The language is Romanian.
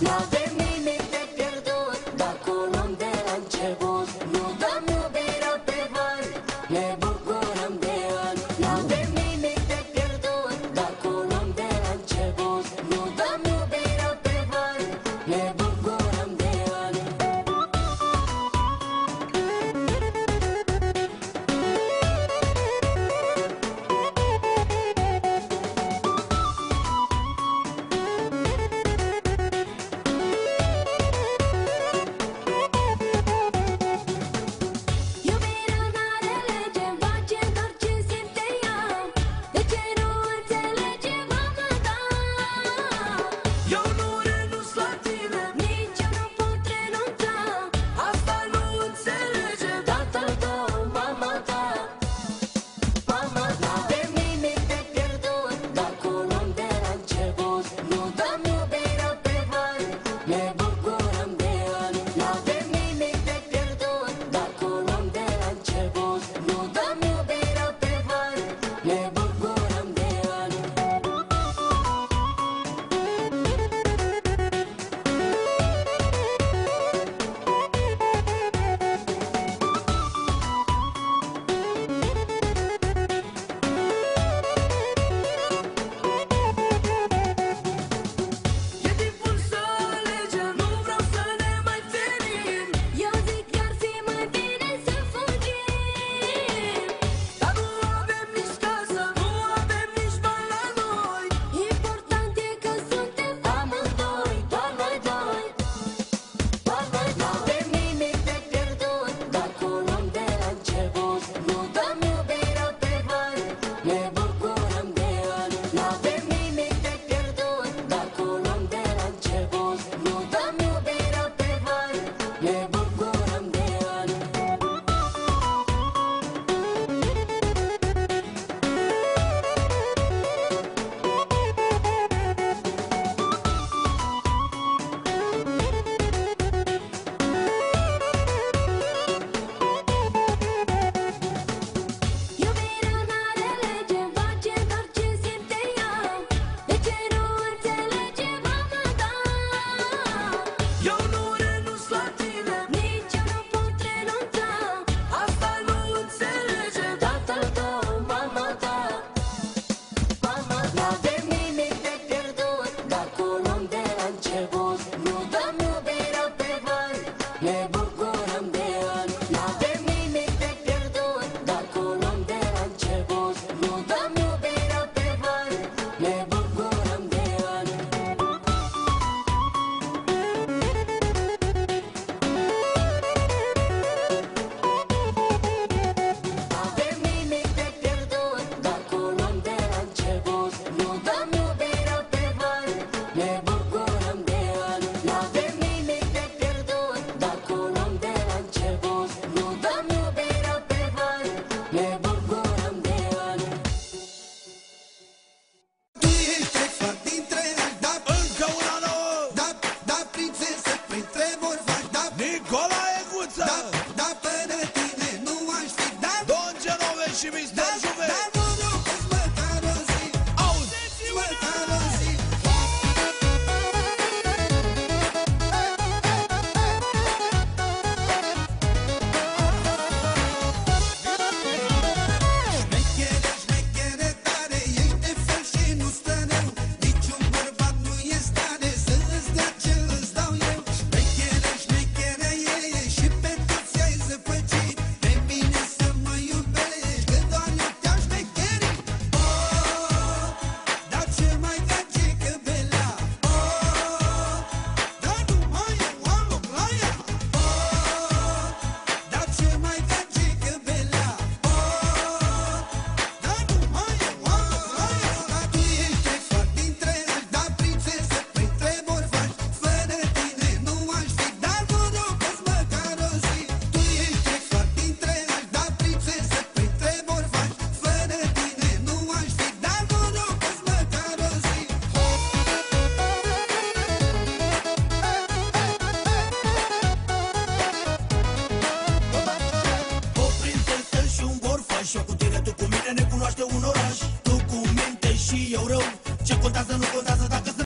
Love it. Never Paște un oraș Documente și eu rău. Ce contează nu contează